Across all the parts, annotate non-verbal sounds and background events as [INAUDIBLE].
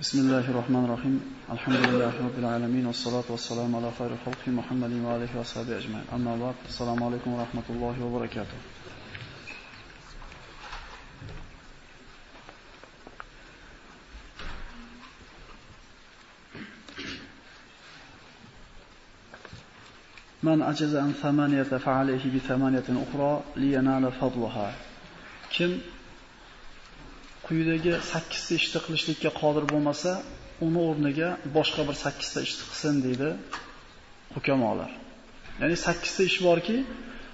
بسم الله الرحمن الرحيم. الحمد لله رب العالمين والصلاة والسلام على خير خلق محمد وآله وصحبه أجمعين. أما بعد السلام عليكم ورحمة الله وبركاته. من أجز عن ثمانية فعليه بثمانية أخرى لينال فضلها. kim quyidagi 8 ta ishni qilishlikka qodir bo'lmasa, uni o'rniga boshqa bir 8 ta ishni qilsin deydi hukamolar. Ya'ni 8 ta ish borki,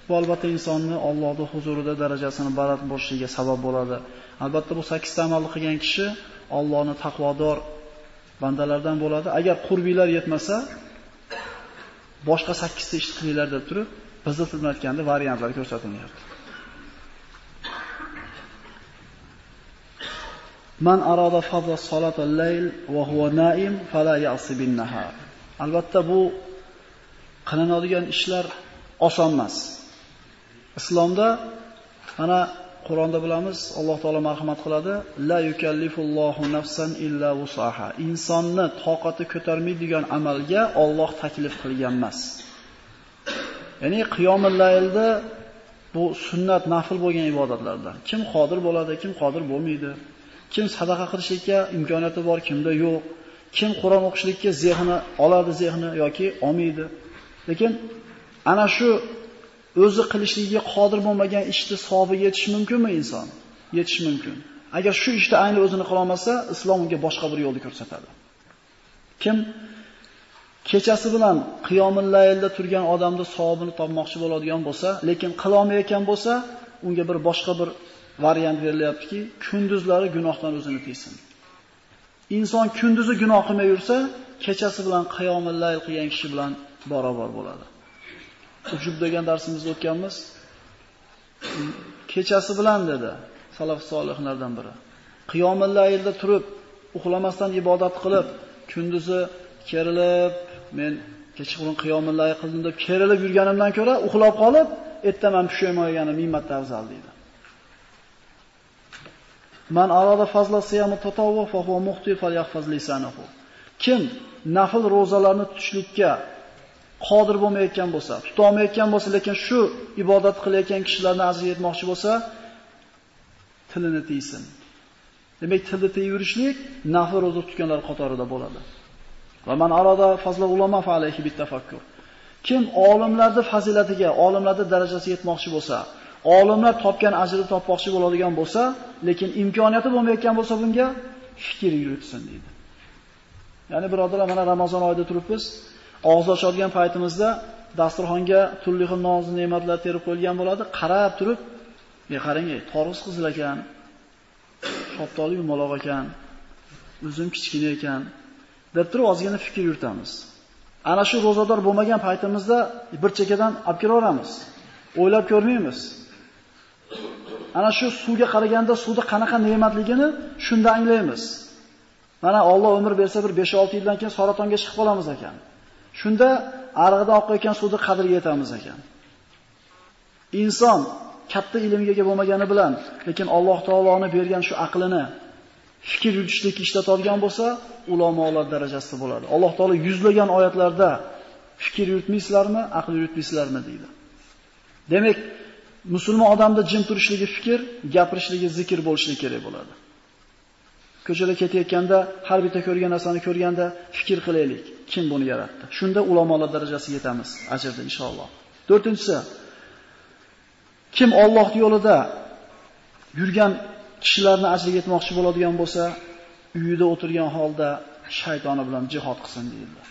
bu albatta insonni Allohning huzurida darajasini baland bo'lishiga sabab bo'ladi. Albatta bu 8 ta amalni qilgan kishi Allohni taqvodor bandalardan bo'ladi. Agar qurbiylar yetmasa, boshqa 8 ta qilinglar deb turib, bizni xizmatganda variantlar ko'rsatilyapti. Man arada fadla salatal layl va huwa naim fala ya'si bin nahar. Albatta bu qilinadigan ishlar oson emas. Islomda mana Qur'onda bilamiz, Alloh taolo marhamat qiladi, la yukallifullohu nafsan illa wusaha. Insonni toqati ko'tarmaydigan amalga Alloh taklif qilgan emas. Ya'ni qiyomul laylda bu sunnat, nafil bo'lgan ibodatlardan. Kim qodir bo'ladi, kim qodir bo'lmaydi. Kim sadaqa qilishlikka imkoniyati bor, kimda yo'q. Kim Qur'on o'qishlikka zehni oladi zehni yoki olmaydi. Lekin ana shu o'zi qilishligiga qodir bo'lmagan ishni savobiga yetish mumkinmi inson? Yetish mumkin. Agar shu ishni ayni o'zini qila olmasa, islom unga boshqa bir yo'lni ko'rsatadi. Kim kechasi bilan qiyomul laylda turgan odamni savobini topmoqchi bo'ladigan bo'lsa, lekin qila olmayotgan bo'lsa, unga bir boshqa bir variant berilyaptiki, kunduzlari gunohdan o'zini tiysin. Inson kunduzi gunoh qilmay yursa, kechasi bilan qiyomul layl qilgan kishi bilan barobar bo'ladi. Ujub degan darsimizda o'tganmiz. Kechasi bilan dedi salaf solihlardan biri. Qiyomul laylda turib, uxlamasdan ibodat qilib, kunduzi kerilib, men kechqurun qiyomul layl qildim deb kerilib yurganimdan ko'ra, uxlab qolib, ertaman pushaymon yeganim ming marta afzal deydi. Man arada fazla siyamı tatawwu fa huwa muhti falyahfaz lisanahu. Kim nafil ro'zalarni tutishlikka qodir bo'lmayotgan bo'lsa, tuta olmayotgan bo'lsa, lekin shu ibodat qilayotgan kishilarni aziyat etmoqchi bo'lsa, tilini tiysin. Demak, tilni tiyib yurishlik nafil ro'za tutganlar qatorida bo'ladi. Va man arada fazla ulama fa alayhi bitafakkur. Kim olimlarning fazilatiga, olimlarning darajasiga yetmoqchi bo'lsa, olimlar topgan ajrni topmoqchi bo'ladigan bo'lsa, lekin imkoniyati bo'lmayotgan bo'lsa bunga fikr yuritsin deydi. Ya'ni birodarlar, mana Ramazon oyida turibmiz. Og'iz ochadigan paytimizda dasturxonga turli xil noz ne'matlar terib qo'yilgan bo'ladi. Qarab turib, "E qarang, torus qizil ekan, shoptoli yumaloq ekan, uzum kichkina ekan" deb turib ozgina fikr yuritamiz. Ana shu ro'zador bo'lmagan paytimizda bir chekadan olib kelaveramiz. O'ylab ko'rmaymiz. Ana shu suvga qaraganda suvni qanaqa ne'matligini shunda anglaymiz. Mana Alloh umr bersa bir 5-6 yildan keyin saratonga chiqib qolamiz ekan. Shunda arg'idan oqayotgan suvni qadriga yetamiz ekan. Inson katta ilmga ega bo'lmagani bilan, lekin Alloh taoloning bergan shu aqlini fikr yuritishlikka ishlatadigan bo'lsa, ulamolar darajasida bo'ladi. Alloh taolo yuzlagan oyatlarda fikr yuritmaysizlarmi, aql yuritmaysizlarmi deydi. Demak, musulmon odamda jim turishligi fikr, gapirishligi zikr bo'lishi kerak bo'ladi. Ko'chada ketayotganda har birta ko'rgan narsani ko'rganda fikr qilaylik. Kim buni yaratdi? Shunda ulamolar darajasiga yetamiz ajrda inshaalloh. 4-inchisi kim Alloh yo'lida yurgan kishilarni ajriga yetmoqchi bo'ladigan bo'lsa, uyida o'tirgan holda shaytoni bilan jihad qilsin deyildi.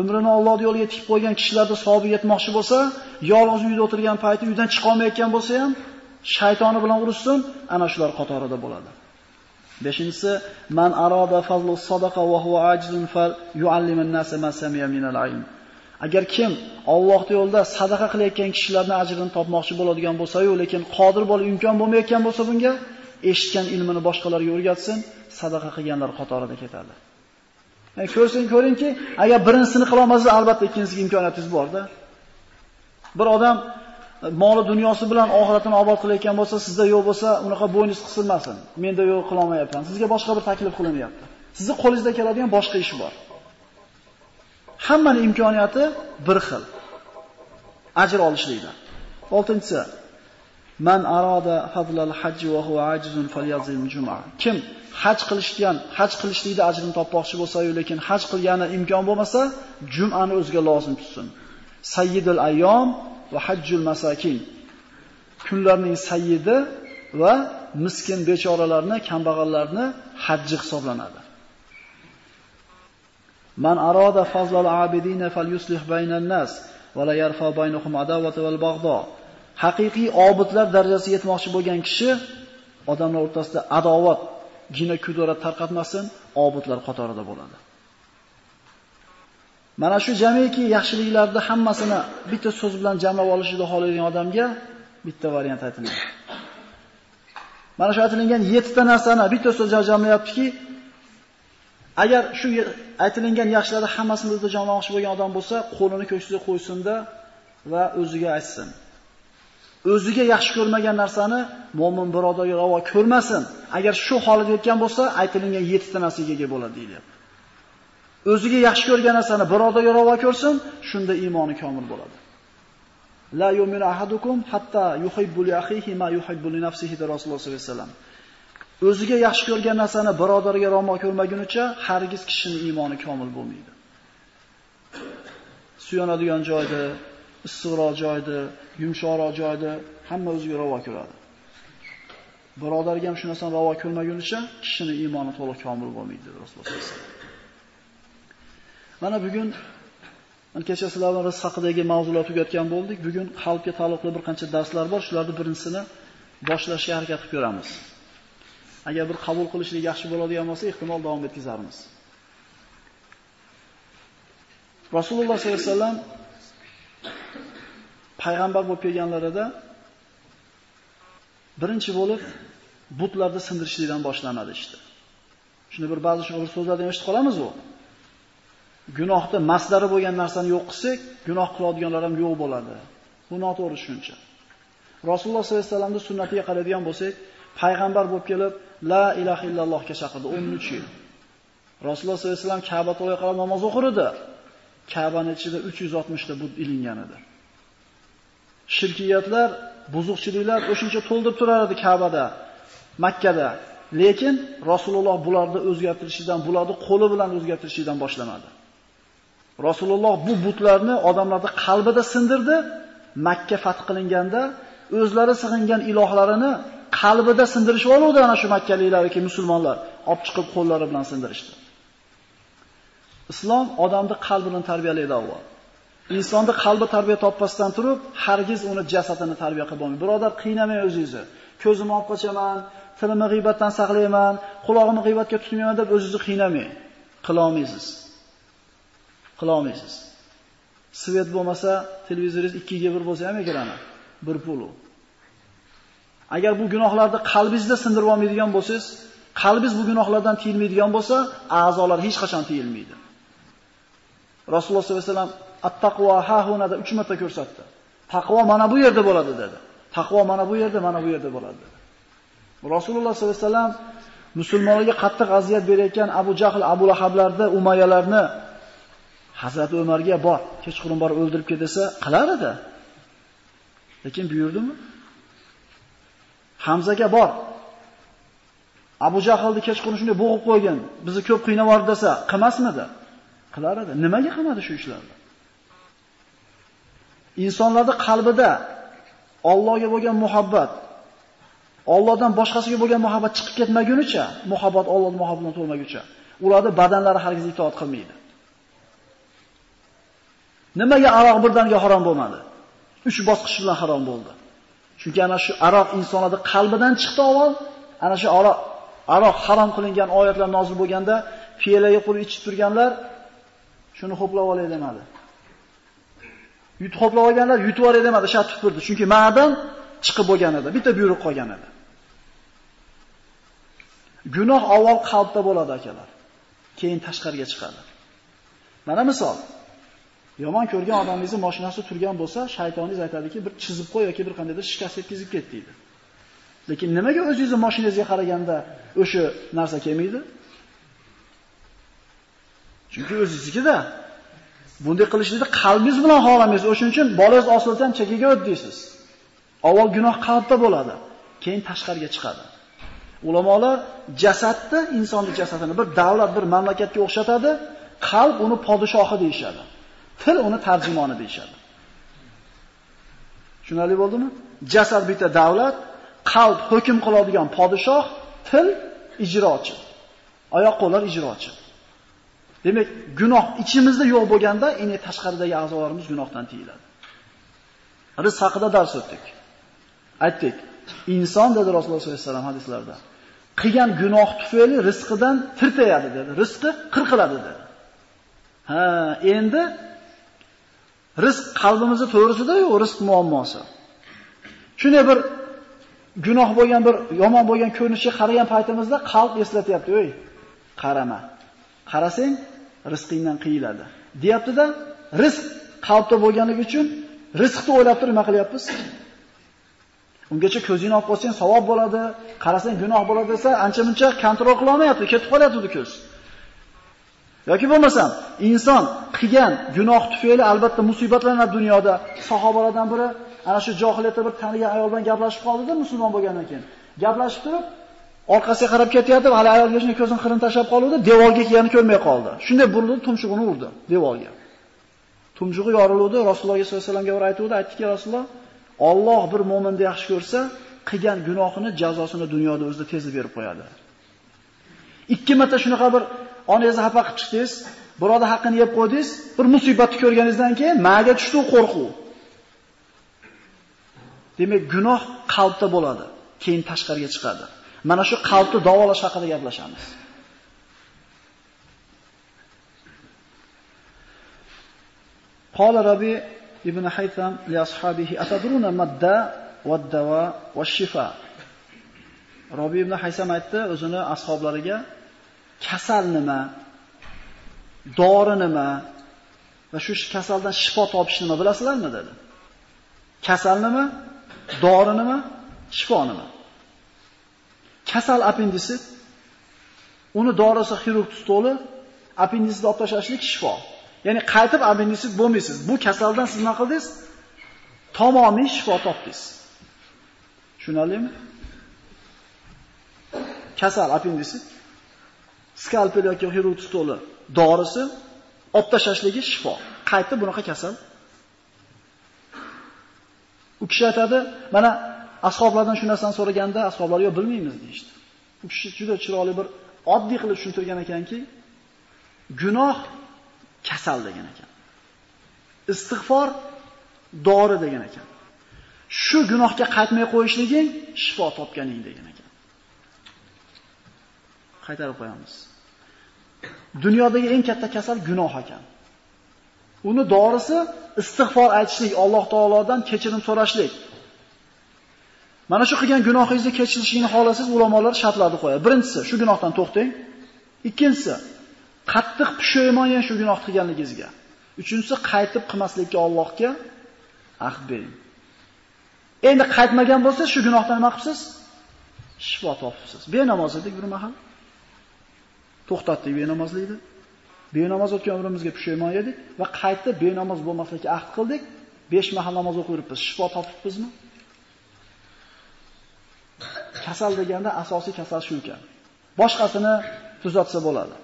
Umrini Alloh yo'liga tikib qo'ygan kishilarda savob yetmoqchi bo'lsa, yolg'iz uyda o'tirgan payti uydan chiqa olmayotgan bo'lsa ham shaytoni bilan urushsin, ana shular qatorida bo'ladi. 5-inchisi man arada fazlu sadaqa va huwa ajizun fal yuallimun nasa ma samiya min al-ilm. Agar kim Alloh yo'lida sadaqa qilayotgan kishilarning ajrini topmoqchi bo'ladigan bo'lsa-yu, lekin qodir bo'lib imkon bo'lmayotgan bo'lsa bunga eshitgan ilmini boshqalarga o'rgatsin, sadaqa qilganlar qatorida ketadi. Yani ko'ringki, agar birinchisini qila olmasangiz, albatta ikkinchisiga imkoniyatingiz borda. Bir odam e, moli dunyosi bilan oxiratini obod qilayotgan bo'lsa, sizda yo'q bo'lsa, unaqa bo'yningiz qisilmasin. Menda yo'q qila olmayapman. Sizga boshqa bir taklif qilinyapti. Sizning qo'lingizda keladigan boshqa ish bor. Hammaning imkoniyati bir xil. Ajr olishlikda. 6-chi. Man arada fadlal hajj va huwa ajizun falyazim juma. Kim haj qilishgan, haj qilishlikda ajrini topmoqchi bo'lsa-yu, lekin haj qilgani imkon bo'lmasa, jumani o'ziga lozim tutsin. Sayyidul ayyom va hajjul masakin. Kunlarning sayyidi va miskin bechoralarni, kambag'allarni hajji hisoblanadi. Man arada fazlal abidina falyuslih baynan nas va la yarfa baynahum adawata wal bag'do. haqiqiy obidlar darajasiga yetmoqchi bo'lgan kishi odamlar o'rtasida adovat, gina kudorat tarqatmasin, obudlar qatorida bo'ladi. Mana shu jamiki yaxshiliklarni hammasini bitta so'z bilan jamlab olishni xohlaydigan odamga bitta variant aytiladi. Mana shu aytilgan 7 ta narsani bitta so'zga jamlayaptiki, agar shu aytilgan yaxshilarni hammasini o'zida jamlamoqchi bo'lgan odam bo'lsa, qo'lini ko'ksiga qo'ysin-da va o'ziga aytsin. O'ziga yaxshi ko'rmagan narsani mo'min birodarga ravo ko'rmasin. Agar shu holat yetgan bo'lsa, aytilgan 7 ta narsaga ega bo'ladi deyilyapti. O'ziga yaxshi ko'rgan narsani birodarga ravo ko'rsin, shunda iymoni komil bo'ladi. La yu'minu ahadukum hatta yuhibbu li akhihi ma yuhibbu li nafsihi de Rasululloh sollallohu alayhi vasallam. O'ziga yaxshi ko'rgan narsani birodarga ravo ko'rmagunicha hargiz kishining iymoni komil bo'lmaydi. Suyanadigan joyda, issiqroq joyda, yumshoqroq joyda hamma o'ziga ravo ko'radi. Birodarga ham shu narsani ravo ko'rmagunicha kishining iymoni to'liq komil bo'lmaydi dedi Rasululloh sollallohu alayhi vasallam. Mana bugun mana kecha sizlar bilan rizq haqidagi mavzular tugatgan bo'ldik. Bugun xalqga taalluqli bir qancha darslar bor. Shularning birinchisini boshlashga harakat qilib ko'ramiz. Agar bir qabul qilishlik yaxshi bo'ladigan bo'lsa, ehtimol davom etkazarmiz. Rasululloh sollallohu alayhi vasallam payg'ambar bo'lib kelganlarida birinchi bo'lib butlarni sindirishlikdan boshlanadi işte. Shuni bir ba'zi shu so'zlardan eshitib qolamiz u. Gunohni maslari bo'lgan narsani yo'q qilsak, gunoh qiladiganlar ham yo'q bo'ladi. Bu noto'g'ri tushuncha. Rasululloh sollallohu alayhi vasallamning sunnatiga qaraydigan bo'lsak, payg'ambar bo'lib kelib, la ilaha illallohga chaqirdi 13 yil. Rasululloh sollallohu alayhi vasallam Ka'ba to'g'ri qarab namoz o'qirdi. Ka'baning ichida 360 ta but ilingan edi. Shirkiyatlar, buzuqchiliklar o'shuncha to'ldirib turardi Ka'bada, Makkada. Lekin Rasululloh bularni o'zgartirishidan, bularni qo'li bilan o'zgartirishidan boshlamadi. Rasululloh bu butlarni odamlarning qalbida sindirdi. Makka fath qilinganda o'zlari sig'ingan ilohlarini qalbida sindirishib oluvdi ana shu makkaliklarki musulmonlar olib chiqib qo'llari bilan sindirishdi. Islom odamni qalbini tarbiyalaydi avval. Insonni qalbi tarbiya topmasdan turib, hargiz uni jasadini tarbiya qilib bo'lmaydi. Birodar, qiynamang o'zingizni. Ko'zimni olib qochaman, tilimni g'iybatdan saqlayman, qulog'imni g'iybatga tutmayman deb o'zingizni qiynamang. Qila olmaysiz. Qila olmaysiz. Svet bo'lmasa, televizoringiz 2 ga 1 bo'lsa ham ekrani bir pul u. Agar bu gunohlarni qalbingizda sindirib olmaydigan bo'lsangiz, qalbingiz bu gunohlardan tiyilmaydigan bo'lsa, a'zolar hech qachon tiyilmaydi. Rasululloh sollallohu alayhi vasallam At-taqvo hahunada 3 marta ko'rsatdi. Taqvo mana bu yerda bo'ladi dedi. Taqvo mana bu yerda, mana bu yerda bo'ladi dedi. Rasululloh sollallohu alayhi vasallam musulmonlarga qattiq aziyat berayotgan Abu Jahl, Abu Lahablarni, Umayyalarni Hazrat Umarga bor, kechqurun borib o'ldirib ketsa, qilar edi. Lekin buyurdimi? Hamzaga bor. Abu Jahlni kechqurun shunday bo'g'ib qo'ygan, bizni ko'p qiynavordi desa, qilmasmidi? Qilar edi. Nimaga qilmadi shu ishlarni? Insonlarning qalbida Allohga bo'lgan muhabbat, Allohdan boshqasiga bo'lgan muhabbat chiqib ketmagunicha, muhabbat Alloh muhabbatidan to'lmaguncha, ularni badanlari hargiz itoat qilmaydi. Nimaga aroq birdaniga harom bo'lmadi? Uch bosqich bilan harom bo'ldi. Chunki ana shu aroq insonlarning qalbidan chiqdi avval, ana shu aroq aroq harom qilingan oyatlar nozil bo'lganda, piyola qurib ichib turganlar shuni xo'plab olay demadi. Yutib olganlar yutib yuboray demadi, shat tupurdi. Chunki ma'dan chiqib bo'lgan edi, bitta buyruq qolgan edi. Gunoh avval qalbda bo'ladi akalar. Keyin tashqariga chiqadi. Mana misol. Yomon ko'rgan odamingizni mashinasi turgan bo'lsa, shaytoningiz aytadiki, bir chizib qo'y yoki bir qandaydir shikast yetkazib ket deydi. Lekin nimaga o'zingizni mashinangizga qaraganda o'sha narsa kelmaydi? Chunki o'zingizga bunday qilishingizni qalbingiz bilan xohlamaysiz. O'shuning uchun bolangiz osilsa ham chekkaga o't deysiz. Avval gunoh qalbda bo'ladi, keyin tashqariga chiqadi. Ulamolar jasadni, insonning jasadini bir davlat, bir mamlakatga o'xshatadi, qalb uni podshohi deyshadi. Til uni tarjimoni deyshadi. Tushunarli bo'ldimi? Jasad bitta davlat, qalb hukm qiladigan podshoh, til ijrochi. Oyoq qo'llar ijrochi. Demak, gunoh ichimizda yo'q bo'lganda, endi tashqaridagi a'zolarimiz gunohdan tiyiladi. Rizq haqida dars o'tdik. Aytdik, inson dedi Rasululloh sollallohu alayhi vasallam hadislarda, qilgan gunoh tufayli rizqidan tirtayadi dedi. Rizqi qirqiladi dedi. Ha, endi rizq qalbimizda to'g'risida yo'q rizq muammosi. Shunday bir gunoh bo'lgan bir yomon bo'lgan ko'rinishga qaragan paytimizda qalb eslatyapti, "Ey, qarama. Qarasang, rizqingdan qiyiladi." deyapti-da, rizq qalbda bo'lganligi uchun rizqni o'ylab turib nima qilyapmiz? Ungacha ko'zingni olib qo'ysang savob bo'ladi, qarasang gunoh bo'ladi desa, ancha-muncha kontrol qila olmayapti, ketib qolyapti ko'z. Yoki bo'lmasam, inson qilgan gunoh tufayli albatta musibatlanadi dunyoda. Sahobalardan biri ana shu johiliyatda bir tanigan ayol bilan gaplashib qoldi-da, musulmon bo'lgandan keyin. Gaplashib turib, orqasiga qarab ketyapti, hali ayolga shunday ko'zini qirin tashlab qoldi, devorga kelganini ko'rmay qoldi. Shunday burildi, tumshug'ini urdi devorga. Tumshug'i yorildi, Rasululloh sollallohu alayhi vasallamga aytuvdi aytdiki Rasululloh, Alloh bir mo'minni yaxshi ko'rsa, qilgan gunohini jazosini dunyoda o'zida tezib berib qo'yadi. Ikki marta shunaqa bir onangizni xafa qilib chiqdingiz, birovning haqqini yeb qo'ydingiz, bir musibatni ko'rganingizdan keyin maga tushdi qo'rquv. Demak, gunoh qalbda bo'ladi, keyin tashqariga chiqadi. Mana shu qalbni davolash haqida gaplashamiz. Qala Rabi ibn Haytham li ashabihi atadruna madda wad-dawa wash-shifa. Rabi ibn Haysam aytdi o'zini ashablariga kasal nima, dori nima va shu kasaldan shifo topish nima bilasizlarmi dedi. Kasal nima, dori nima, shifo nima? Kasal appendisit, uni dorisi xirurg stoli, appendisitni olib tashlashlik shifo. Ya'ni qaytib appendisit bo'lmaysiz. Bu kasaldan siz nima qildingiz? Tamomiy shifo topdingiz. Tushunarlimi? Kasal appendisit skalpel yoki xirurg stoli dorisi olib tashlashligi shifo. Qaytib bunaqa kasal. U kishi aytadi, mana ashoblardan shu narsani so'raganda ashoblar yo bilmaymiz deydi. U kishi juda chiroyli bir oddiy qilib tushuntirgan ekanki, gunoh kasal degan ekan. Istig'for dori degan ekan. Shu gunohga qaytmay qo'yishliging shifo topganing degan ekan. Qaytarib qo'yamiz. Dunyodagi eng katta kasal gunoh ekan. Uni dorisi istig'for aytishlik, Alloh taolodan kechirim so'rashlik. Mana shu qilgan gunohingizni kechirishini xohlasangiz, ulamolar shartlarni qo'yadi. Birinchisi, shu gunohdan to'xtang. Ikkinchisi, qattiq pushaymon yang shu gunoh qilganligingizga. Uchinchisi, qaytib qilmaslikka Allohga ahd bering. Endi qaytmagan bo'lsa, shu gunohdan nima qilibsiz? Shifo topibsiz. Benamoz edik bir mahal. To'xtatdik benamozlikni. Benamoz o'tgan umrimizga pushaymon edik va qaytib benamoz bo'lmaslikka ahd qildik. 5 mahal namoz o'qib. Shifo topibmizmi? Kasal deganda asosiy kasal shu ekan. Boshqasini tuzatsa bo'ladi.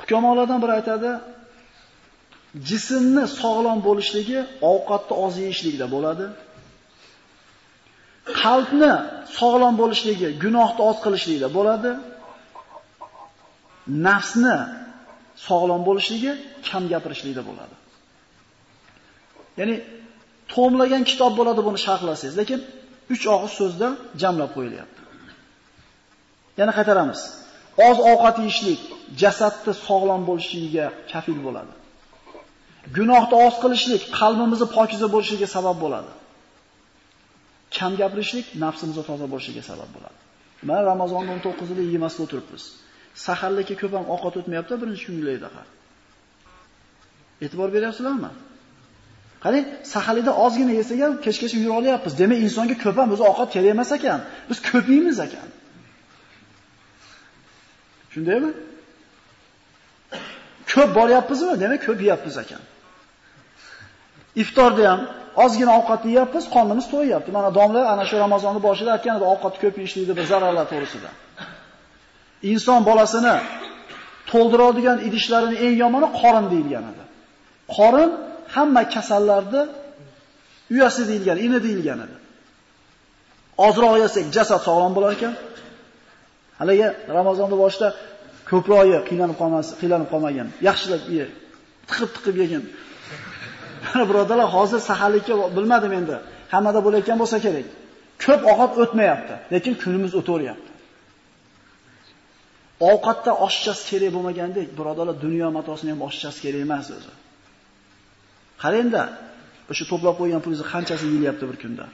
Hukumolardan biri aytadi, jismni sog'lom bo'lishligi ovqatni oz yeyishlikda bo'ladi. Qalbni sog'lom bo'lishligi gunohni oz qilishlikda bo'ladi. Nafsni sog'lom bo'lishligi kam gapirishlikda bo'ladi. Ya'ni to'mlagan kitob bo'ladi buni sharhlasangiz, lekin 3 og'iz so'zda jamlab qo'yilyapti. Yana qaytaramiz. Oz ovqat yeyishlik jasadni sog'lom bo'lishiga kafil bo'ladi. Gunohni oz qilishlik qalbimizni pokiza bo'lishiga sabab bo'ladi. Kam gapirishlik nafsimizni toza bo'lishiga sabab bo'ladi. Mana Ramazonning 19-ida yemasdan o'tiribmiz. saharlikka ko'p ham ovqat o'tmayapti birinchi kungilarda. E'tibor beryapsizlarmi? Qarang, saharlikda ozgina yesak ham kechgacha yura olyapmiz. Demak, insonga ko'p ham o'zi ovqat kerak emas ekan. Biz ko'p yeymiz ekan. Shundaymi? Ko'p boryapmizmi? Demak, ko'p yeyapmiz ekan. Iftorda ham ozgina ovqat yeyapmiz, qonimiz to'yyapti. Mana domla ana shu Ramazonning boshida aytgan edi, ovqatni ko'p yeyishlikda bir zararlar to'g'risida. Inson bolasini to'ldiradigan idishlarini eng yomoni qorin deyilgan edi. Qorin hamma kasallarni uyasi deyilgan, ini deyilgan edi. Ozroq yesak jasad sog'lom bo'lar ekan. Haligi Ramazonning boshida ko'proq qiynalib qolmas, qiynalib qolmagan. Yaxshilab ye. Tiqib-tiqib yegin. [LAUGHS] Mana birodalar, hozir saharlikka bilmadim endi. Hammada bo'layotgan bo'lsa kerak. Ko'p ovqat o'tmayapti, lekin kunimiz o'taveryapti. Ovqatda oshchasi kerak bo'lmagandek, birodalar, dunyo matosini ham oshchasi kerak emas o'zi. Qarangda, o'sha to'plab qo'ygan pulingizni qanchasi yilyapti bir kunda?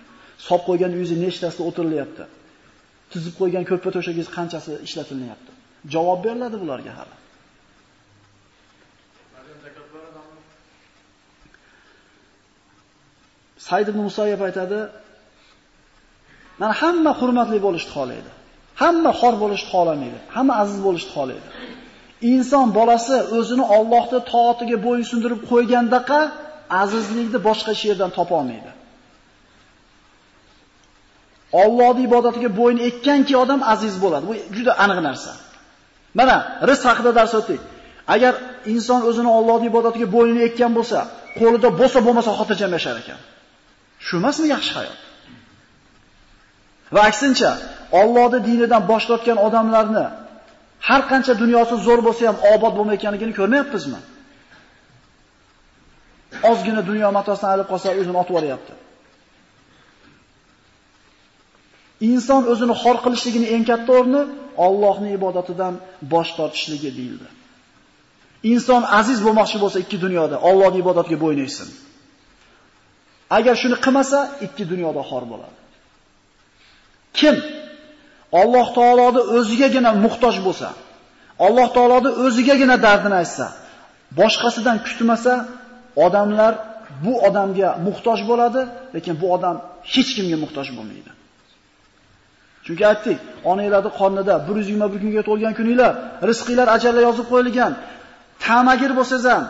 Sop qo'ygan uyingiz nechtasida o'tirilyapti? Tizib qo'ygan ko'rpa to'shagingiz qanchasi ishlatilyapti? Javob beriladi bularga hali. Said ibn Musayyab aytadi, mana hamma hurmatli bo'lishni xohlaydi. Hamma xor bo'lishni xohlamaydi. Hamma aziz bo'lishni xohlaydi. Inson bolasi o'zini Allohning toatiga bo'ysundirib qo'ygandaqa azizlikni boshqa hech yerdan topa olmaydi. Allohning ibodatiga bo'yin ekkanki odam aziz bo'ladi. Bu juda aniq narsa. Mana rizq haqida dars o'tdik. Agar inson o'zini Allohning ibodatiga bo'yin ekkan bo'lsa, qo'lida bo'lsa bo'lmasa xotirjam yashar ekan. Shu emasmi yaxshi hayot? Va aksincha, Allohning dinidan bosh tortgan odamlarni har qancha dunyosi zo'r bo'lsa ham obod bo'lmayotganligini ko'rmayapmizmi? Ozgina dunyo matosidan olib qolsa o'zini otib yuboryapti. Inson o'zini xor qilishligini eng katta o'rni Allohning ibodatidan bosh tortishligi deyildi. Inson aziz bo'lmoqchi bo'lsa ikki dunyoda Allohning ibodatiga bo'ynaysin. Agar shuni qilmasa, ikki dunyoda xor bo'ladi. Kim Alloh taoloni o'zigagina muhtoj bo'lsa, Alloh taoloni o'zigagina dardini aytsa, boshqasidan kutmasa, odamlar bu odamga muhtoj bo'ladi, lekin bu odam hech kimga muhtoj bo'lmaydi. Chunki aytdik, onanglarni qornida 121 kunga to'lgan kuninglar, rizqinglar ajallar yozib qo'yilgan. Tamagir bo'lsangiz ham,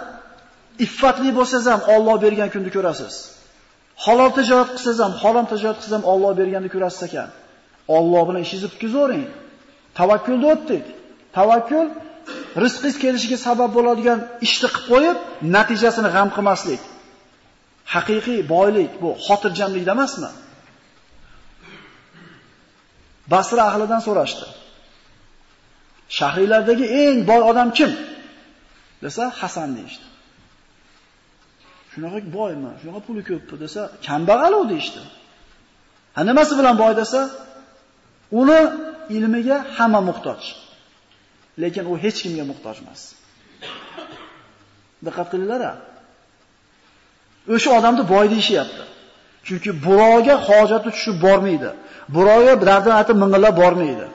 iffatli bo'lsangiz ham Alloh bergan kunni ko'rasiz. Halol tijorat qilsangiz ham, harom tijorat qilsangiz ham Alloh berganini ko'rasiz ekan. Alloh bilan ishingizni bitkazavering. Tavakkulni o'tdik. Tavakkul rizqingiz kelishiga sabab bo'ladigan ishni qilib qo'yib, natijasini g'am qilmaslik. Haqiqiy boylik bu xotirjamlikda emasmi? Basra ahlidan so'rashdi. Shahriylardagi eng boy odam kim? desa Hasan deydi. Shunaqa boymi? Shunaqa puli ko'pmi desa, kambag'al u deydi. Ha nimasi bilan boy desa, uni ilmiga hamma muhtoj. Lekin u hech kimga muhtoj emas. Diqqat qilinglar. O'sha odamni boy deyishyapti. Chunki birovga hojati tushib bormaydi. Birovga birdan aytib ming'illab bormaydi.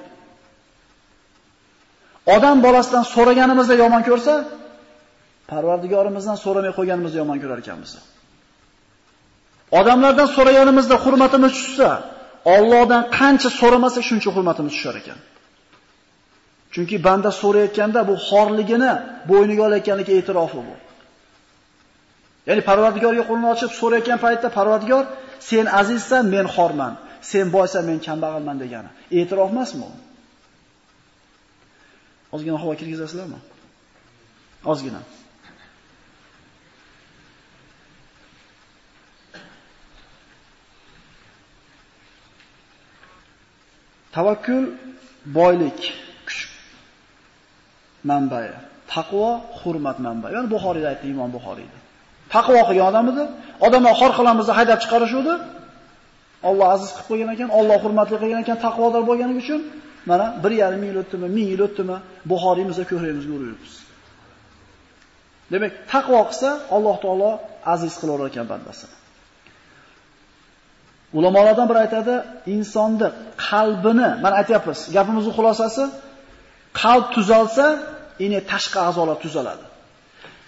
Odam bolasidan so'raganimizda yomon ko'rsa, Parvardigorimizdan so'ramay qo'yganimizni yomon ko'rar ekanmiz. Odamlardan so'raganimizda hurmatimiz tushsa, Allohdan qancha so'ramasa shuncha hurmatimiz tushar ekan. Chunki banda so'rayotganda bu xorligini bo'yniga olayotganligi e'tirofi bu. Ya'ni Parvardigorga qo'lini ochib so'rayotgan paytda Parvardigor, sen azizsan, men xorman. Sen boysan, men kambag'alman degani. E'tirof emasmi u? Ozgina havo kirgizasizlarmi? Ozgina. Tavakkul boylik, manbai, taqvo hurmat manbai. Ya'ni Buxoriyda aytdi Imom Buxoriyda. Taqvo qilgan odam edi. Odamlar xor qilamizni haydab chiqarishuvdi. Alloh aziz qilib qo'ygan ekan, Alloh hurmatli qilgan ekan taqvodor bo'lgani uchun mana 1.5 ming yil o'tdimi, 1000 yil o'tdimi, Buxoriyimizda ko'hrimizga uribmiz. Demak, taqvo qilsa Alloh taolo aziz qilar ekan bandasini. Ulamolardan biri aytadi, insonni qalbini, mana aytyapmiz, gapimizning xulosasi Qalb tuzalsa, ini tashqi a'zolar tuzaladi.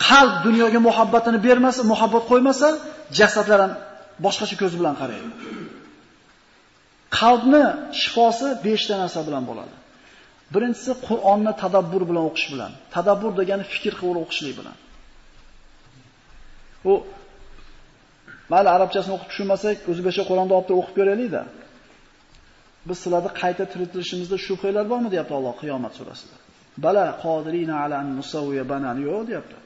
Qalb dunyoga muhabbatini bermasa, muhabbat qo'ymasa, jasadlar ham boshqacha ko'z bilan qaraydi. Qalbni shifosi 5 ta narsa bilan bo'ladi. Birinchisi Qur'onni tadabbur bilan o'qish bilan. Tadabbur degani fikr qilib o'qishlik bilan. U mayli arabchasini o'qib tushunmasak, o'zbekcha Qur'onni olib o'qib ko'raylik-da. Biz sizlarni qayta tiriltirishimizda shubhalar bormi deyapti Alloh qiyomat surasida. Bala qodirina ala an nusawwiya banan yo'q deyapti.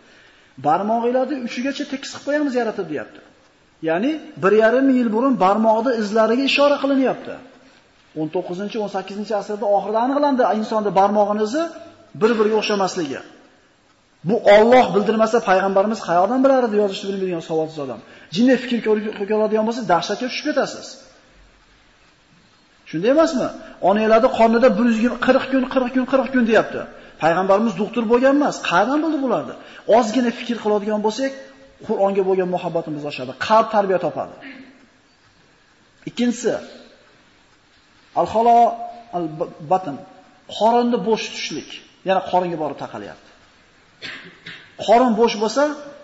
Barmoqlarni uchigacha tekis qilib qo'yamiz yaratib deyapti. Ya'ni 1,5 yil burun barmoqda izlariga ishora qilinyapti. 19-18 asrda oxirida aniqlandi insonda barmog'ini izi bir-biriga o'xshamasligi. Bu Alloh bildirmasa payg'ambarimiz qayoqdan bilardi yozishni bilmaydigan savodsiz odam. Jinni fikr ko'radigan bo'lsa dahshatga tushib ketasiz. Shunday emasmi? Onalarning qornida 140 kun, 40 kun, 40 kun deyapti. Payg'ambarimiz doktor bo'lgan emas. Qayerdan bildi bularni? Ozgina fikr qiladigan bo'lsak, Qur'onga bo'lgan muhabbatimiz oshadi, qalb tarbiya topadi. Ikkinchisi al-xalo al-batn, qorinni bo'sh tutishlik. Yana qoringa borib taqalyapti. Qorin bo'sh bo'lsa,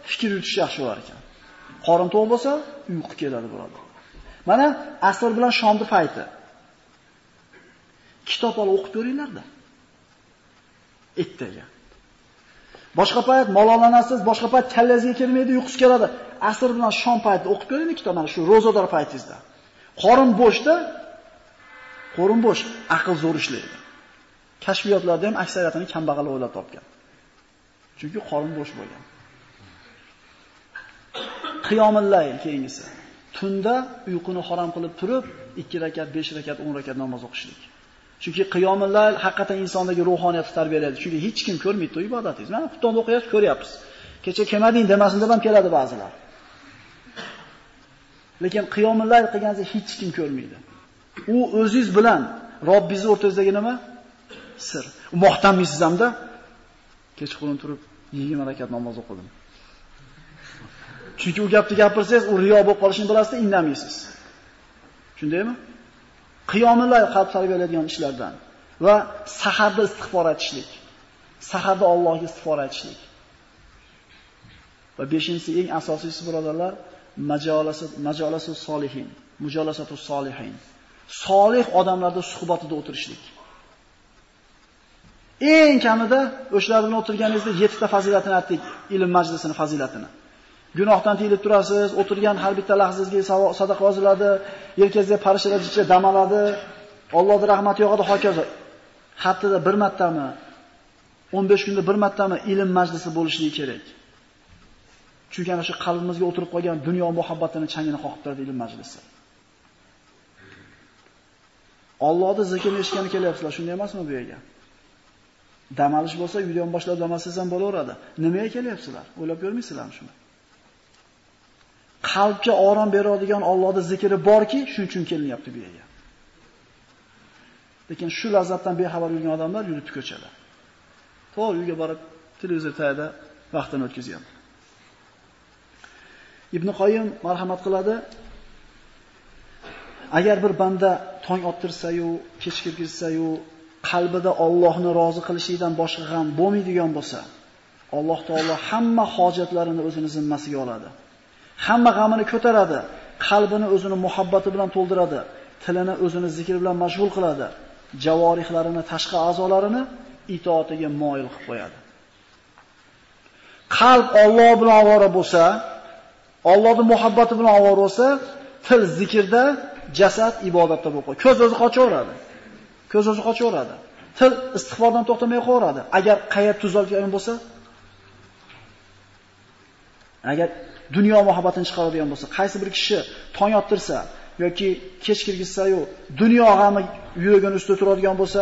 fikr yuritish yaxshi bo'lar ekan. Qorin to'q bo'lsa, uyqu keladi birodar. Mana asr bilan shomni payti. Kitob olib o'qib ko'ringlarda. Ertaga. Boshqa payt malolanasiz, boshqa payt kallangizga kelmaydi, uyqus keladi. Asr bilan shom paytida o'qib ko'ring kitob mana shu rozador paytingizda. Qorin bo'shda, qorin bo'sh, aql zo'r ishlaydi. Kashfiyotlarda ham aksariyatini kambag'al o'ylab topgan. Chunki qorin bo'sh bo'lgan. Qiyomillayl keyingisi. Tunda uyquni harom qilib turib, 2 rakat, 5 rakat, 10 rakat namoz o'qishlik. Chunki qiyomillar haqiqatan insondagi ruhoniyatni tarbiyalaydi. Chunki hech kim ko'rmaydi u ibodatingizni. Mana xutbani o'qiyapsiz, ko'ryapsiz. Kecha kelmading demasin deb ham keladi ba'zilar. Lekin qiyomillar qilganingizni hech kim ko'rmaydi. U o'zingiz bilan Robbingiz o'rtasidagi nima? Sir. Maqtanmaysiz hamda kechqurun turib 20 rakat namoz o'qidim. Chunki u gapni gapirsangiz, u riyo bo'lib qolishini bilasiz, indamaysiz. Shundaymi? Qiyomlar qalb tarbiyalaydigan ishlardan va saharda istig'for aytishlik. Saharda Allohga istig'for aytishlik. Va beshinchisi eng asosiysi birodarlar, majolasi majolasi solihin, mujolasatu solihin. Solih odamlarda suhbatida o'tirishlik. Eng kamida o'shalar bilan o'tirganingizda 7 ta fazilatini aytdik, ilm majlisini fazilatini. Gunohdan tiyilib turasiz, o'tirgan har bitta lahzangizga sadaqa yoziladi, yelkangizga parishalajicha dam oladi, Allohning rahmati yog'adi hokazo. Haftada bir martami, 15 kunda bir martami ilm majlisi bo'lishi kerak. Chunki ana shu qalbimizga o'tirib qolgan dunyo muhabbatini changini qoqib turadi ilm majlisi. Allohni zikrini eshitgani kelyapsizlar, shunday emasmi bu yerga? Dam olish bo'lsa, uydan boshlab dam olsangiz ham bo'laveradi. Nimaga kelyapsizlar? O'ylab ko'rmaysizlarmi shuni? Qalbga orom beradigan Allohning zikri borki, shuning uchun kelinyapti bu yerga. Lekin shu lazzatdan bexabar yurgan odamlar yuribdi ko'chada. To'g'ri uyga borib televizor tayida vaqtini o'tkazyapti. Ibn Qoyim marhamat qiladi. Agar bir banda tong ottirsa-yu, kech kirgizsa-yu, qalbida Allohni rozi qilishlikdan boshqa g'am bo'lmaydigan bo'lsa, Alloh taolo hamma hojatlarini o'zini zimmasiga oladi. Hamma g'amini ko'taradi, qalbini o'zini muhabbati bilan to'ldiradi, tilini o'zini zikr bilan mashg'ul qiladi, javorihlarini, tashqi a'zolarini itoatiga moyil qilib qo'yadi. Qalb Alloh bilan ovora bo'lsa, Allohning muhabbati bilan ovora bo'lsa, til zikrda, jasad ibodatda bo'lib qo'yadi. Ko'z o'zi qochaveradi. Ko'z o'zi qochaveradi. Til istig'fordan to'xtamay qo'yaveradi. Agar qayat tuzalgan bo'lsa, agar dunyo muhabbatini chiqaradigan bo'lsa, qaysi bir kishi tong yottirsa yoki kech kirgizsa-yu, dunyo g'ami yuragini ustida turadigan bo'lsa,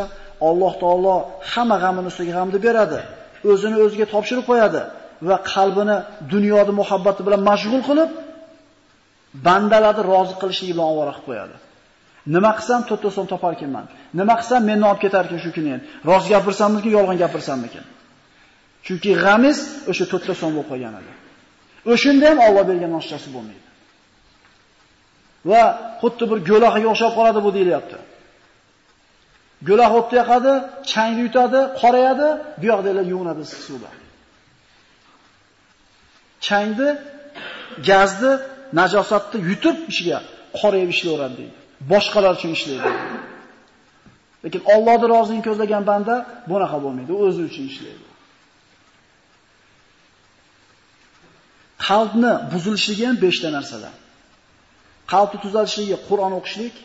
Alloh taolo hamma g'amini ustiga g'amni beradi. O'zini o'ziga topshirib qo'yadi va qalbini dunyoda muhabbati bilan mashg'ul qilib, bandalarni rozi qilishlik bilan ovora qilib qo'yadi. Nima qilsam to'rtta so'm topar ekanman. Nima qilsam meni olib ketar ekan shu kuni. Rost gapirsammikin, yolg'on gapirsammikin. Chunki g'amiz o'sha to'rtta so'm bo'lib qolgan edi. O'shunda ham Alloh bergan noshchasi bo'lmaydi. Va xuddi bir go'laqiga o'xshab qoladi bu deyilyapti. Go'lah o'tni yoqadi, changni yutadi, qorayadi, bu yoqdagilar yuvinadi issiq suvda. Changni, gazni, najosatni yutib ishiga qorayib ishlayveradi deydi. Boshqalar uchun ishlaydi. Lekin Allohning roziligini ko'zlagan banda bunaqa bo'lmaydi, u o'zi uchun ishlaydi. Qalbni buzilishligi ham 5 ta narsadan. Qalbni tuzatishligi Qur'on o'qishlik,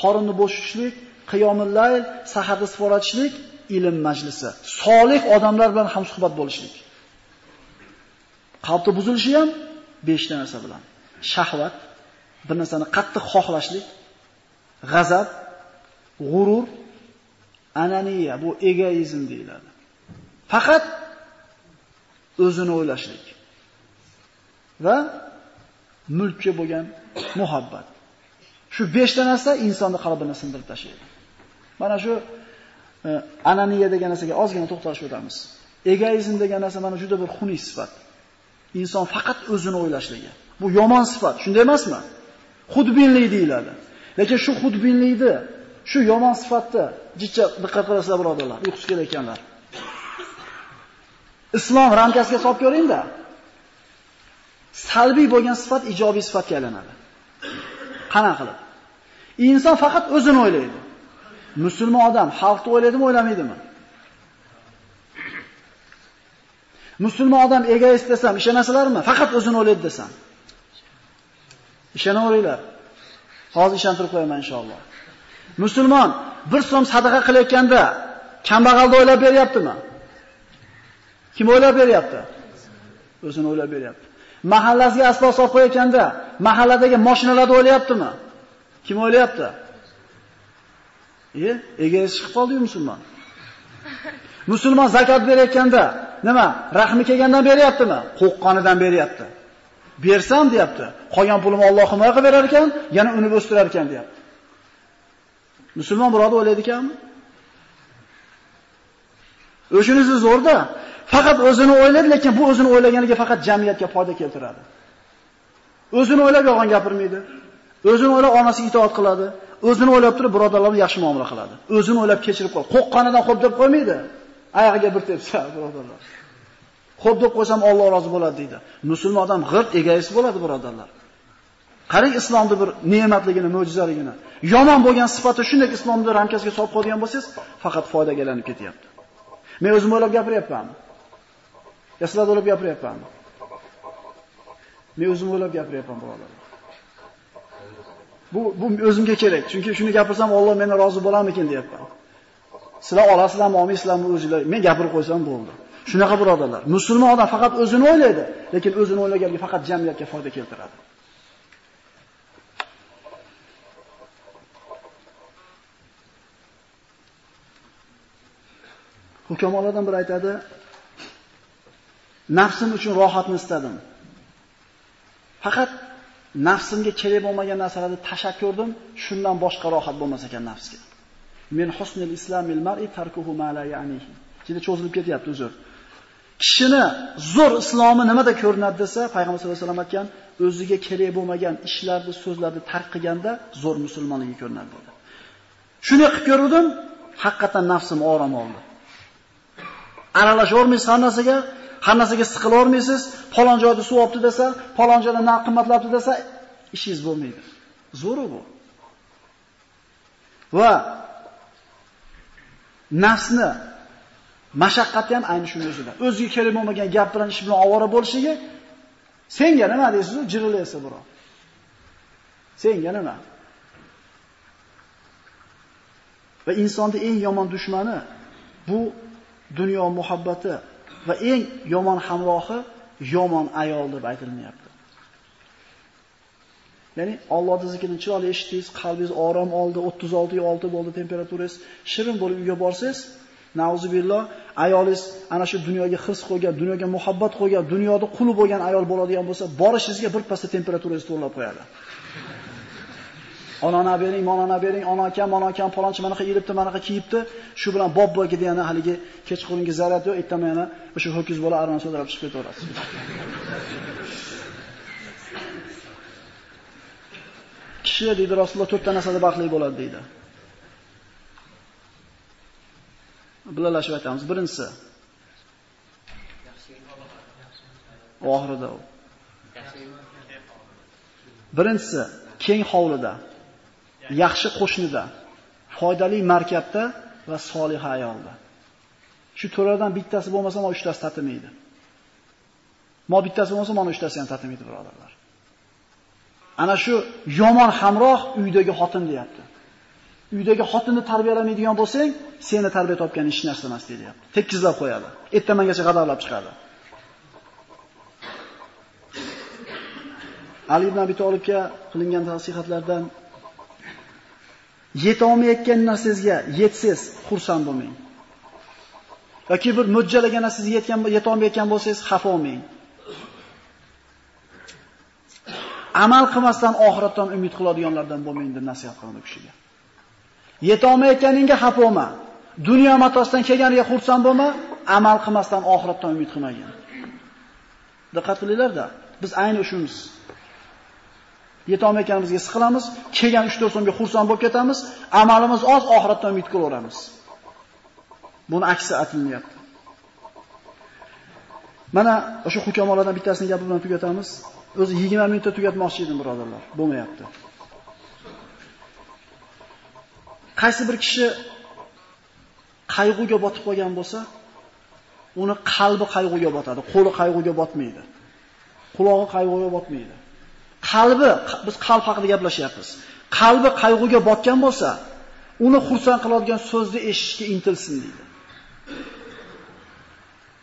qorinni bo'shishlik, qiyomul layl, saharda siforatishlik, ilm majlisi. Solih odamlar bilan ham suhbat bo'lishlik. Qalbni buzilishi ham 5 ta narsa bilan. Shahvat, bir narsani qattiq xohlashlik, g'azab, g'urur, ananiya, bu egoizm deyiladi. Faqat o'zini o'ylashlik va mulkka bo'lgan muhabbat. Shu 5 ta narsa insonni qalbini sindirib tashlaydi. Mana shu e, ananiya degan narsaga ozgina to'xtalib o'tamiz. Egoizm degan narsa mana juda bir xunuk sifat. Inson faqat o'zini o'ylashligi. Bu yomon sifat, shunday emasmi? Xudbinlik deyiladi. Lekin shu xudbinlikni, shu yomon sifatni jichcha diqqat qilasizlar birodarlar, uyqusi kelayotganlar. Islom ramkasiga solib ko'ring-da. Salbiy bo'lgan sifat ijobiy sifatga aylanadi. Qana qilib? Inson faqat o'zini o'ylaydi. Musulmon odam xalqni o'ylaydimi, o'ylamaydimi? Musulmon odam egoist desam, ishonasizlarmi? Faqat o'zini o'ylaydi desam. Ishonaveringlar. Hozir ishontirib qo'yaman inshaalloh. Musulmon bir so'm sadaqa qilayotganda kambag'alni o'ylab beryaptimi? Kim o'ylab beryapti? O'zini o'ylab beryapti. Mahallasiga asbob solib qo'yayotganda mahalladagi mashinalarni o'ylayaptimi? Kim o'ylayapti? E, egasi chiqib qoldi musulmon. Musulmon zakot berayotganda nima? Rahmi kelgandan beryaptimi? Qo'qqanidan beryapti. Bersam deyapti. Qolgan pulimni Alloh himoya qilib berar ekan, yana uni o'stirar ekan deyapti. Musulmon birodar o'ylaydi ekanmi? O'shingizni zo'rda. Faqat o'zini o'ylaydi, lekin bu o'zini o'ylaganiga faqat jamiyatga foyda keltiradi. O'zini o'ylab yolg'on gapirmaydi. O'zini o'ylab onasiga itoat qiladi. O'zini o'ylab turib birodarlarga yaxshi muomala qiladi. O'zini o'ylab kechirib qo'y. Qo'qqanidan xo'p deb qo'ymaydi. Oyog'iga bir tepsa, [LAUGHS] birodarlar. Xo'p deb qo'ysam Alloh rozi bo'ladi deydi. Musulmon odam g'irt egasi bo'ladi, birodarlar. Qarang islomning bir ne'matligini, mo'jizaligini. Yomon bo'lgan sifati shunday islomni ramkasiga solib qo'ygan bo'lsangiz, faqat foydaga aylanib ketyapti. Men o'zim o'ylab gapiryapmanmi? Ya sizlar o'ylab? Men o'zim o'ylab gapiryapman, birodarlar. Bu bu o'zimga kerak. Chunki shuni gapirsam Alloh meni rozi bo'larmikin deyapman. Sizlar olasizlarmi, olmaysizlarmi o'zinglar? Men gapirib qo'ysam bo'ldi. Shunaqa birodarlar. Musulmon odam faqat o'zini o'ylaydi, lekin o'zini o'ylaganiga faqat jamiyatga foyda keltiradi. Hukamolardan biri aytadi, nafsim uchun rohatni istadim. Faqat nafsimga kerak bo'lmagan narsalarni tashakkurdim, shundan boshqa rohat bo'lmas ekan nafsga. Men husnil islamil mar'i tarkuhu ma la ya'nihi. Juda cho'zilib ketyapti, uzr. Kishini zo'r islomi nimada ko'rinadi desa, payg'ambar sollallohu alayhi vasallam aytgan, o'ziga kerak bo'lmagan ishlarni, so'zlarni tark qilganda zo'r musulmonligi ko'rinadi dedi. Shuni qilib ko'rdim, haqiqatan nafsim orom oldi. Aralashavermaysiz hammasiga, hammasiga siqilavermaysiz. Falon joyda suv olibdi desa, falon joyda narx qimmatlabdi desa, ishingiz bo'lmaydi. Zo'ri bu. Va nafsni mashaqqati ham ayni shuni o'zida. O'ziga kerak bo'lmagan gap bilan ish bilan ovora bo'lishligi senga nima deysiz? Jirilaysa birov. Senga nima? Va insonning eng yomon dushmani bu dunyo muhabbati va eng yomon hamrohi yomon ayol deb aytilmayapti. Ya'ni Allohning zikrini chiroyli eshitdingiz, qalbingiz orom oldi, 36.6 bo'ldi temperaturangiz, shirin bo'lib uyga borsangiz, Nauzubillah, ayolingiz ana shu dunyoga hirs qo'ygan, dunyoga muhabbat qo'ygan, dunyoda quli bo'lgan ayol bo'ladigan bo'lsa, borishingizga bir pasda temperaturangizni to'g'rilab qo'yadi. Onana bering, monana bering, ona akam, ona akam falonchi manaqa yilibdi, manaqa kiyibdi. Shu bilan bob bo'lgida yana haligi kechqurungi zarat yo'q, ertaman yana o'sha ho'kiz bola aron so'rab chiqib ketaverasiz. Kishi deydi Rasululloh to'rtta narsada baxtli bo'ladi deydi. Bilalashib aytamiz. Birinchisi oxirida u. Birinchisi keng hovlida, yaxshi qo'shnida, foydali markabda va solih ayolda. Shu to'rlardan bittasi bo'lmasa, mana uchtasi tatimaydi. Mo bittasi bo'lmasa, mana uchtasi ham tatimaydi, birodarlar. Ana shu yomon hamroh uydagi xotin deyapti. Uydagi xotinni tarbiyalamaydigan bo'lsang, seni tarbiya topgan hech narsa emas deyapti. Tekizlab qo'yadi. Ertamangacha g'adablab chiqadi. Ali ibn Abi Talibga qilingan nasihatlardan yeta olmayotgan narsangizga yetsiz xursand bo'lmang. yoki bir mo'ljalagan narsangizga yetgan yeta olmayotgan bo'lsangiz xafa bo'lmang. Amal qilmasdan oxiratdan umid qiladiganlardan bo'lmang deb nasihat qildi kishiga. Yeta olmayotganingga xafa bo'lma. Dunyo matosidan kelganiga xursand bo'lma, amal qilmasdan oxiratdan umid qilmagin. Diqqat qilinglar-da, biz ayni shunimiz. Yetolmayotganimizga siqilamiz, kelgan 3-4 so'mga xursand bo'lib ketamiz, amalimiz oz, oxiratdan umid qilaveramiz. Buni aksi aytilyapti. Mana o'sha hukamolardan bittasini gapi bilan tugatamiz. O'zi 20 minutda tugatmoqchi edim, birodarlar. Bo'lmayapti. Qaysi bir kishi qayg'uga botib qolgan bo'lsa, uni qalbi qayg'uga botadi, qo'li qayg'uga botmaydi. Qulog'i qayg'uga botmaydi. Qalbi biz qalb haqida gaplashyapmiz. Qalbi qayg'uga botgan bo'lsa, uni xursand qiladigan so'zni eshitishga intilsin deydi.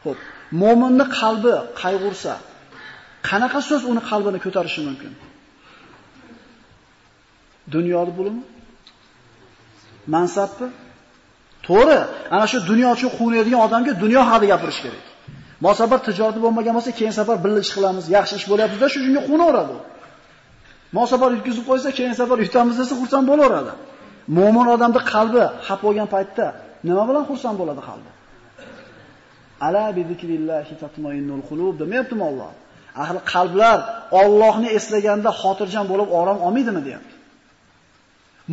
Xo'p, mo'minni qalbi qayg'ursa, qanaqa so'z uni qalbini ko'tarishi mumkin? Dunyoda bo'limi? Mansabmi? To'g'ri, ana shu dunyo uchun quvnaydigan odamga dunyo haqida gapirish kerak. Mosabar tijorati bo'lmagan bo'lsa, keyin safar birga ish qilamiz, yaxshi ish bo'lyapti-da, shu shunga qunaveradi. Mosafar yutkizib qo'ysa, keyin safar yutamiz desa xursand bo'laveradi. Mo'min odamning qalbi xafa bo'lgan paytda nima bilan xursand bo'ladi qalbi? Ala bi zikrillahi tatma'innul qulub demayaptimi Alloh? Ahli qalblar Allohni eslaganda xotirjam bo'lib orom olmaydimi deyapti.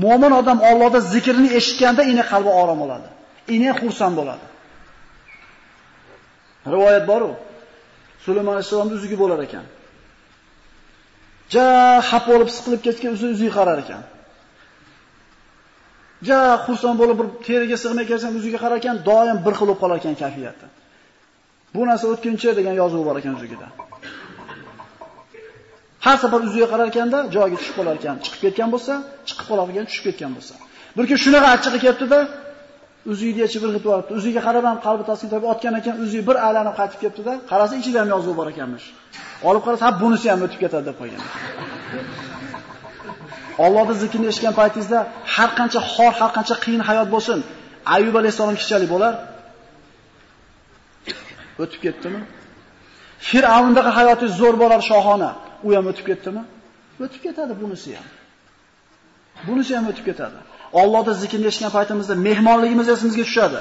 Mo'min odam Allohda zikrini eshitganda ina qalbi orom oladi. Ina xursand bo'ladi. Rivoyat bor-ku. Sulaymon alayhisolamning uziga bo'lar ekan. Ja xafa bo'lib siqilib ketgan uzi uziga qarar ekan. Ja xursand bo'lib bir teriga sig'may kelsam uziga qarar ekan, doim bir xil bo'lib qolar ekan kayfiyati. Bu narsa o'tkinchi degan yozuv bor ekan uzugida. Har safar uziga qarar ekanda joyiga tushib qolar ekan. Chiqib ketgan bo'lsa, chiqib qolar ekan, tushib ketgan bo'lsa. Bir kun shunaqa achchig'i kelibdi-da, uziyni ichi bir g'itib olibdi. Uziga qarab ham qalbi taskin topib otgan ekan, uzugi bir aylanib qaytib kelibdi-da, qarasa ichida ham yozuv bor ekanmish. Olib qarasa, ha bunisi ham o'tib ketadi deb qo'ygan. Allohning zikrini eshitgan paytingizda har qancha xor, har qancha qiyin hayot bo'lsin, Ayyub alayhisalom kichalik bo'lar. O'tib ketdimi? Fir'avndagi hayoti zo'r bo'lar shohona, u ham o'tib ketdimi? O'tib ketadi bunisi ham. Bunisi ham o'tib ketadi. Allohda zikrni eshitgan paytimizda mehmonligimiz esimizga tushadi.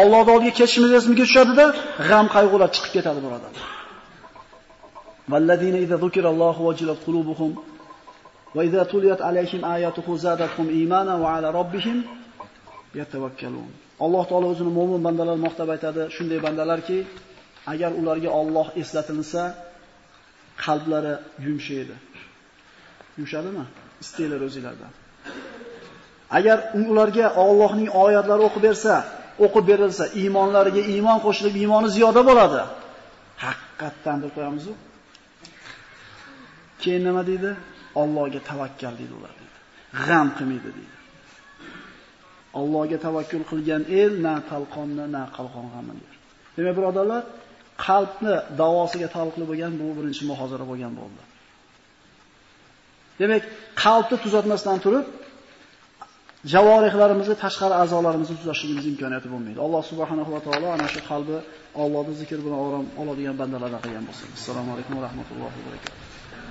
Allohga oldiga ketishimiz esimizga tushadi-da, g'am qayg'ular chiqib ketadi birodarlar. والذين إذا ذكر الله وجلت قلوبهم وإذا tuliyat عليهم آياته زادتهم إيمانا وعلى ربهم يتوكلون. Alloh taolo o'zini mo'min bandalar maqtab aytadi, shunday bandalarki, agar ularga Alloh eslatilsa, qalblari yumshaydi. Yumshadimi? Istanglar o'zingizlardan. Agar ularga Allohning oyatlari o'qib bersa, o'qib berilsa, iymonlariga iymon qo'shilib, iymoni ziyoda bo'ladi. Haqiqatdan deb qo'yamiz-ku. Keyin nima deydi? Allohga tavakkal deydi ular deydi. G'am qilmaydi deydi. Allohga tavakkul qilgan el na talqonni, na qalqon g'amini der. Demak, birodarlar, qalbni davosiga taalluqli bo'lgan bu birinchi muhozara bo'lgan bo'ldi. Demak, qalbni tuzatmasdan turib, javorihlarimizni, tashqari a'zolarimizni tuzashligimiz imkoniyati bo'lmaydi. Alloh subhanahu va taolo ana shu qalbi Allohning zikr bilan orom oladigan bandalardan qilgan bo'lsin. Assalomu alaykum va rahmatullohi va barakatuh.